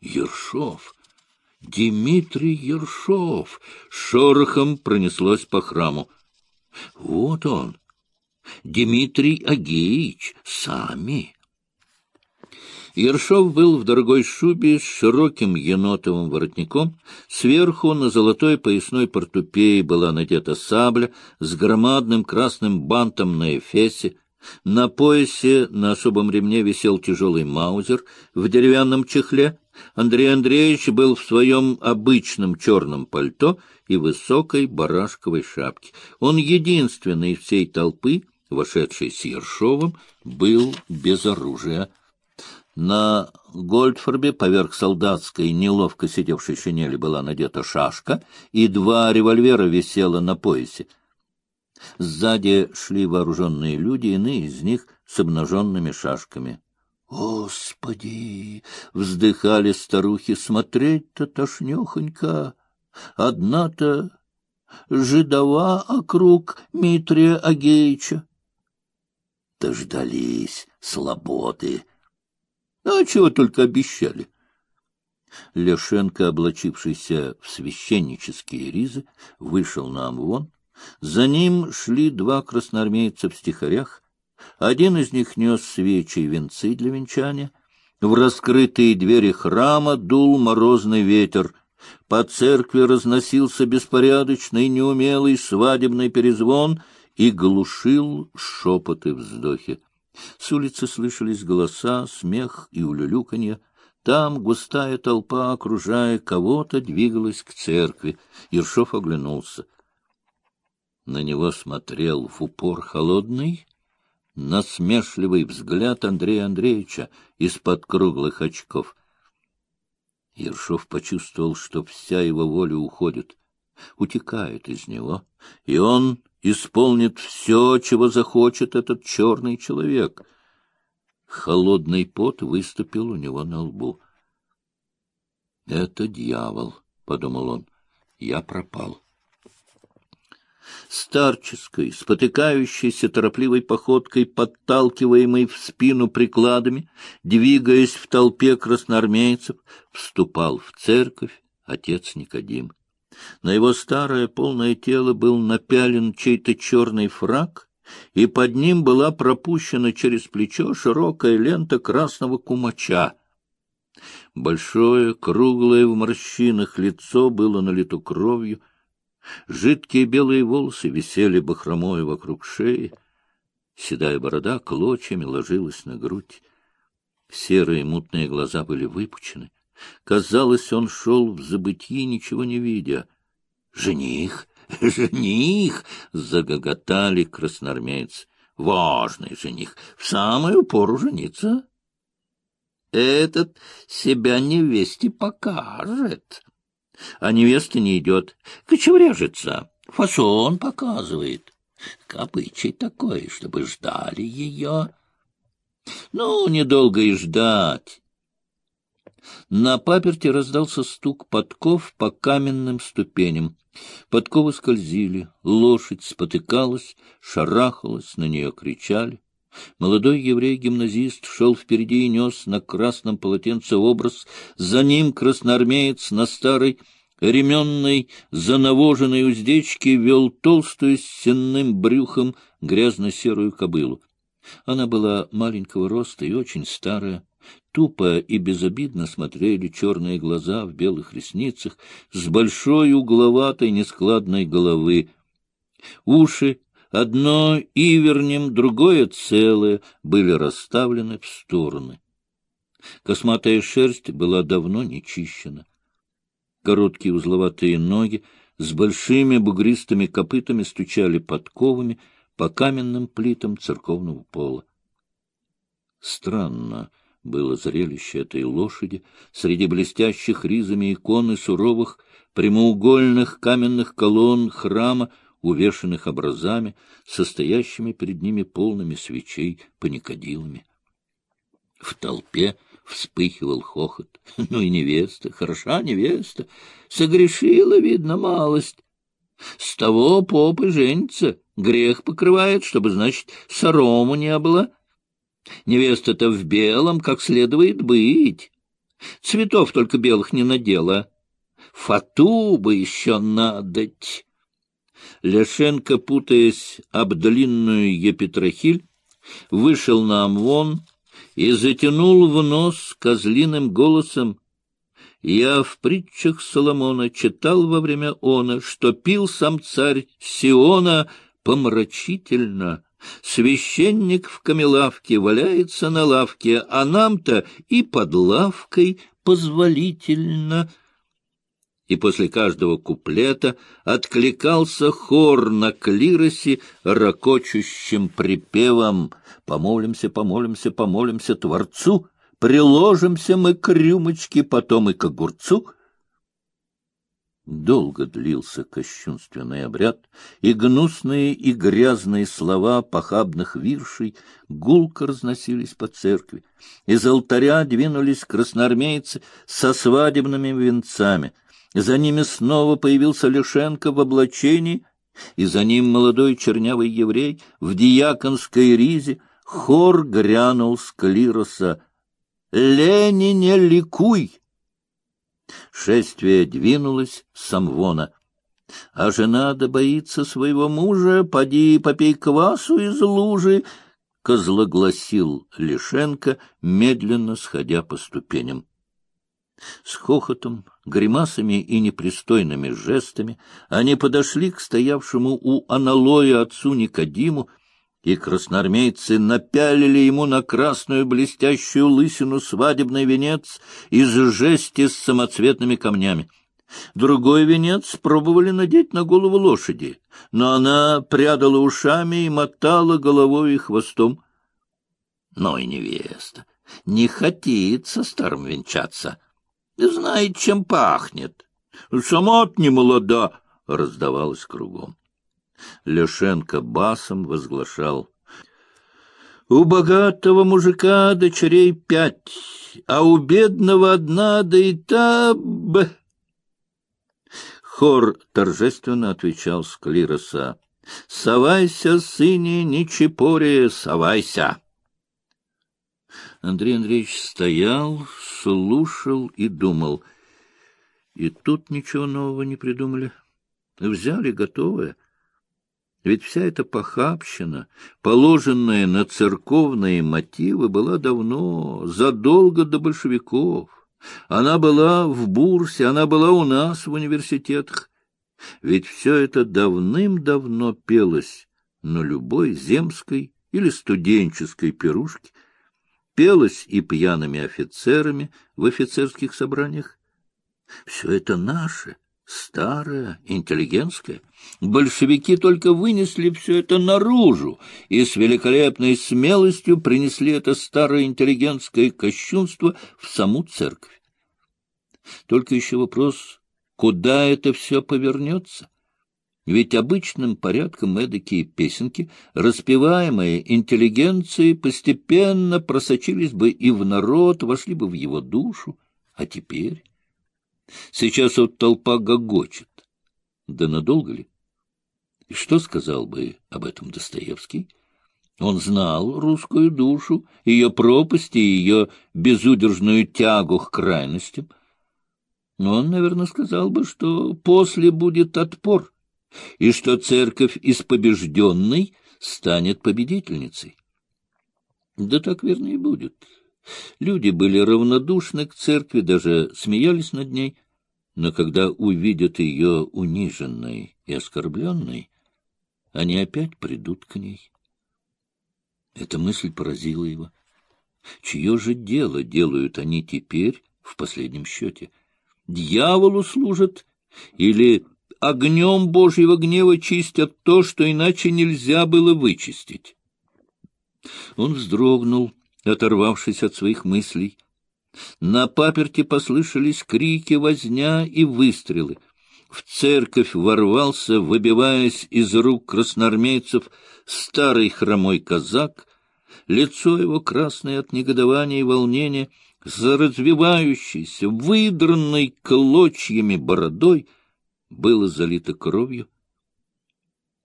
Ершов! Дмитрий Ершов! Шорохом пронеслось по храму. Вот он, Дмитрий Агеич, сами. Ершов был в дорогой шубе с широким енотовым воротником. Сверху на золотой поясной портупее была надета сабля с громадным красным бантом на эфесе. На поясе на особом ремне висел тяжелый маузер в деревянном чехле. Андрей Андреевич был в своем обычном черном пальто и высокой барашковой шапке. Он единственный из всей толпы, вошедший с Ершовым, был без оружия. На Гольдфорбе поверх солдатской, неловко сидевшей шинели, была надета шашка, и два револьвера висело на поясе. Сзади шли вооруженные люди, иные из них с обнаженными шашками. «Господи!» — вздыхали старухи. «Смотреть-то тошнехонько! Одна-то жидова округ Митрия Агеича!» Дождались слободы. А чего только обещали? Лешенко, облачившийся в священнические ризы, вышел на Амвон. За ним шли два красноармейца в стихарях. Один из них нес свечи и венцы для венчания. В раскрытые двери храма дул морозный ветер. По церкви разносился беспорядочный, неумелый свадебный перезвон и глушил шепоты вздохи. С улицы слышались голоса, смех и улюлюканье. Там густая толпа, окружая кого-то, двигалась к церкви. Ершов оглянулся. На него смотрел в упор холодный, насмешливый взгляд Андрея Андреевича из-под круглых очков. Ершов почувствовал, что вся его воля уходит, утекает из него, и он исполнит все, чего захочет этот черный человек. Холодный пот выступил у него на лбу. — Это дьявол, — подумал он, — я пропал. Старческой, спотыкающейся торопливой походкой, подталкиваемой в спину прикладами, двигаясь в толпе красноармейцев, вступал в церковь отец Никодим. На его старое полное тело был напялен чей-то черный фраг, и под ним была пропущена через плечо широкая лента красного кумача. Большое, круглое в морщинах лицо было налито кровью, жидкие белые волосы висели бахромой вокруг шеи, седая борода клочьями ложилась на грудь, серые мутные глаза были выпучены, Казалось, он шел в забытье, ничего не видя. «Жених! Жених!» — загоготали красноармейцы. «Важный жених! В самую пору жениться!» «Этот себя невесте покажет!» А невеста не идет, кочевряжется, фасон показывает. Копычий такой, чтобы ждали ее. Ну, недолго и ждать. На паперте раздался стук подков по каменным ступеням. Подковы скользили, лошадь спотыкалась, шарахалась, на нее кричали. Молодой еврей-гимназист шел впереди и нес на красном полотенце образ. За ним красноармеец на старой ременной занавоженной уздечке вел толстую с сенным брюхом грязно-серую кобылу. Она была маленького роста и очень старая. Тупо и безобидно смотрели черные глаза в белых ресницах с большой угловатой нескладной головы. Уши, одно ивернем, другое целое, были расставлены в стороны. Косматая шерсть была давно не чищена. Короткие узловатые ноги с большими бугристыми копытами стучали подковами по каменным плитам церковного пола. Странно, было зрелище этой лошади среди блестящих ризами и суровых прямоугольных каменных колонн храма, увешанных образами, состоящими перед ними полными свечей паникадилами. В толпе вспыхивал хохот. Ну и невеста, хороша невеста, согрешила, видно, малость. С того попы женится, грех покрывает, чтобы, значит, сорому не было. Невеста-то в белом, как следует быть. Цветов только белых не надела. Фату бы еще надоть. Ляшенко, путаясь об длинную епитрахиль, вышел на Амвон и затянул в нос козлиным голосом. Я в притчах Соломона читал во время она, что пил сам царь Сиона помрачительно. Священник в камелавке валяется на лавке, а нам-то и под лавкой позволительно — и после каждого куплета откликался хор на клиросе ракочущим припевом «Помолимся, помолимся, помолимся Творцу, приложимся мы к рюмочке, потом и к огурцу». Долго длился кощунственный обряд, и гнусные и грязные слова похабных виршей гулко разносились по церкви. Из алтаря двинулись красноармейцы со свадебными венцами — за ними снова появился Лешенко в облачении, и за ним молодой чернявый еврей в диаконской ризе. Хор грянул с клироса «Ленине, ликуй!» Шествие двинулось с. А жена да боится своего мужа, поди попей квасу из лужи, — козлогласил Лишенко, медленно сходя по ступеням. С хохотом, гримасами и непристойными жестами они подошли к стоявшему у аналоя отцу Никодиму, и красноармейцы напялили ему на красную блестящую лысину свадебный венец из жести с самоцветными камнями. Другой венец пробовали надеть на голову лошади, но она прядала ушами и мотала головой и хвостом. Но и невеста не хотит со старым венчаться — знает, чем пахнет. Сама не молода, — раздавалось кругом. Лешенко басом возглашал. У богатого мужика дочерей пять, а у бедного одна, да и та... Б... Хор торжественно отвечал с клироса. «Совайся, сыне, не чепоре, совайся!» Андрей Андреевич стоял, слушал и думал. И тут ничего нового не придумали. Взяли готовое. Ведь вся эта похабщина, положенная на церковные мотивы, была давно, задолго до большевиков. Она была в бурсе, она была у нас в университетах. Ведь все это давным-давно пелось на любой земской или студенческой пирушке, пелось и пьяными офицерами в офицерских собраниях. Все это наше, старое, интеллигентское. Большевики только вынесли все это наружу и с великолепной смелостью принесли это старое интеллигентское кощунство в саму церковь. Только еще вопрос, куда это все повернется? Ведь обычным порядком эдакие песенки, распеваемые интеллигенцией, постепенно просочились бы и в народ, вошли бы в его душу. А теперь? Сейчас вот толпа гогочет. Да надолго ли? И что сказал бы об этом Достоевский? Он знал русскую душу, ее пропасти и ее безудержную тягу к крайностям. Но он, наверное, сказал бы, что после будет отпор — и что церковь из побежденной станет победительницей. Да так верно и будет. Люди были равнодушны к церкви, даже смеялись над ней, но когда увидят ее униженной и оскорбленной, они опять придут к ней. Эта мысль поразила его. Чье же дело делают они теперь в последнем счете? Дьяволу служат или огнем Божьего гнева чистят то, что иначе нельзя было вычистить. Он вздрогнул, оторвавшись от своих мыслей. На паперте послышались крики, возня и выстрелы. В церковь ворвался, выбиваясь из рук красноармейцев, старый хромой казак. Лицо его, красное от негодования и волнения, за развивающейся, выдранной клочьями бородой, было залито кровью.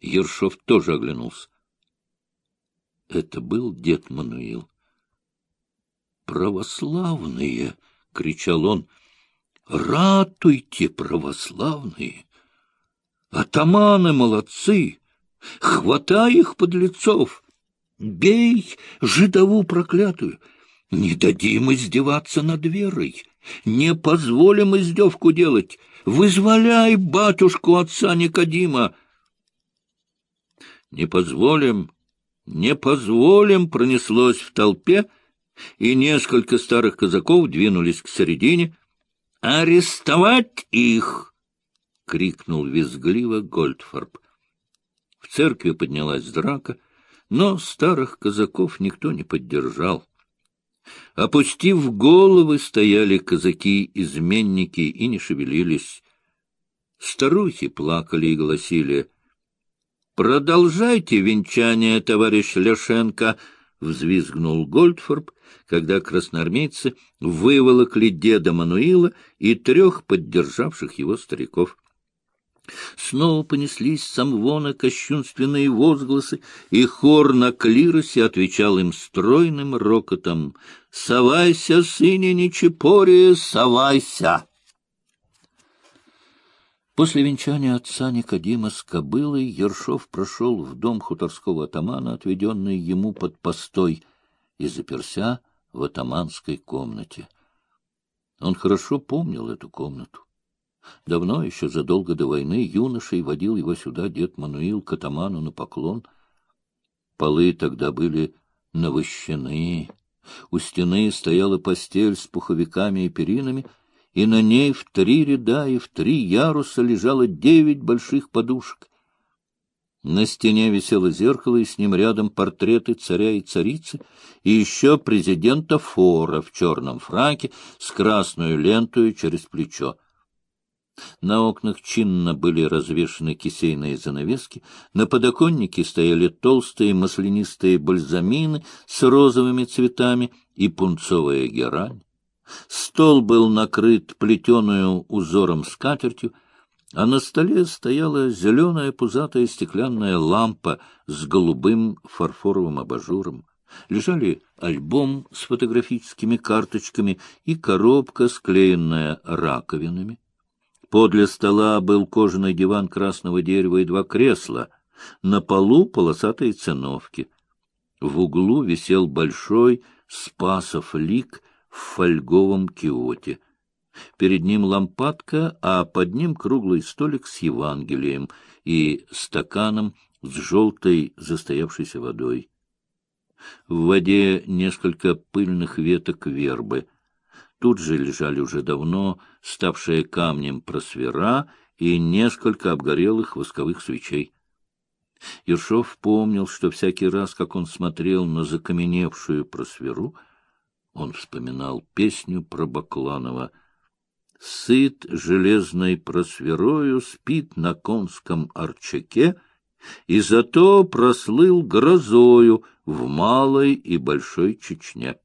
Ершов тоже оглянулся. Это был дед Мануил. «Православные!» — кричал он. «Ратуйте, православные! Атаманы молодцы! Хватай их подлецов! Бей жидову проклятую! Не дадим издеваться над верой! Не позволим издевку делать! Вызволяй батюшку отца Никодима!» «Не позволим, не позволим!» пронеслось в толпе, и несколько старых казаков двинулись к середине. «Арестовать их!» — крикнул визгливо Гольдфорб. В церкви поднялась драка, но старых казаков никто не поддержал. Опустив головы, стояли казаки-изменники и не шевелились. Старухи плакали и гласили «Продолжайте венчание, товарищ Ляшенко!» — взвизгнул Гольдфорб, когда красноармейцы выволокли деда Мануила и трех поддержавших его стариков. Снова понеслись самвона кощунственные возгласы, и хор на клиросе отвечал им стройным рокотом «Совайся, сыне Нечипория, совайся!» После венчания отца Никодима с кобылой Ершов прошел в дом хуторского атамана, отведенный ему под постой, и заперся в атаманской комнате. Он хорошо помнил эту комнату. Давно, еще задолго до войны, юношей водил его сюда дед Мануил к атаману на поклон. Полы тогда были навощены. У стены стояла постель с пуховиками и перинами — и на ней в три ряда и в три яруса лежало девять больших подушек. На стене висело зеркало, и с ним рядом портреты царя и царицы, и еще президента Фора в черном фраке с красной лентой через плечо. На окнах чинно были развешаны кисейные занавески, на подоконнике стояли толстые маслянистые бальзамины с розовыми цветами и пунцовая герань. Стол был накрыт плетеную узором скатертью, а на столе стояла зеленая пузатая стеклянная лампа с голубым фарфоровым абажуром. Лежали альбом с фотографическими карточками и коробка, склеенная раковинами. Подле стола был кожаный диван красного дерева и два кресла. На полу полосатые циновки. В углу висел большой спасов лик в фольговом киоте. Перед ним лампадка, а под ним круглый столик с Евангелием и стаканом с желтой застоявшейся водой. В воде несколько пыльных веток вербы. Тут же лежали уже давно ставшие камнем просвера и несколько обгорелых восковых свечей. Ершов помнил, что всякий раз, как он смотрел на закаменевшую просверу, он вспоминал песню про Бакланова «Сыт железной просверою, спит на конском арчаке, и зато прослыл грозою в Малой и Большой Чечне».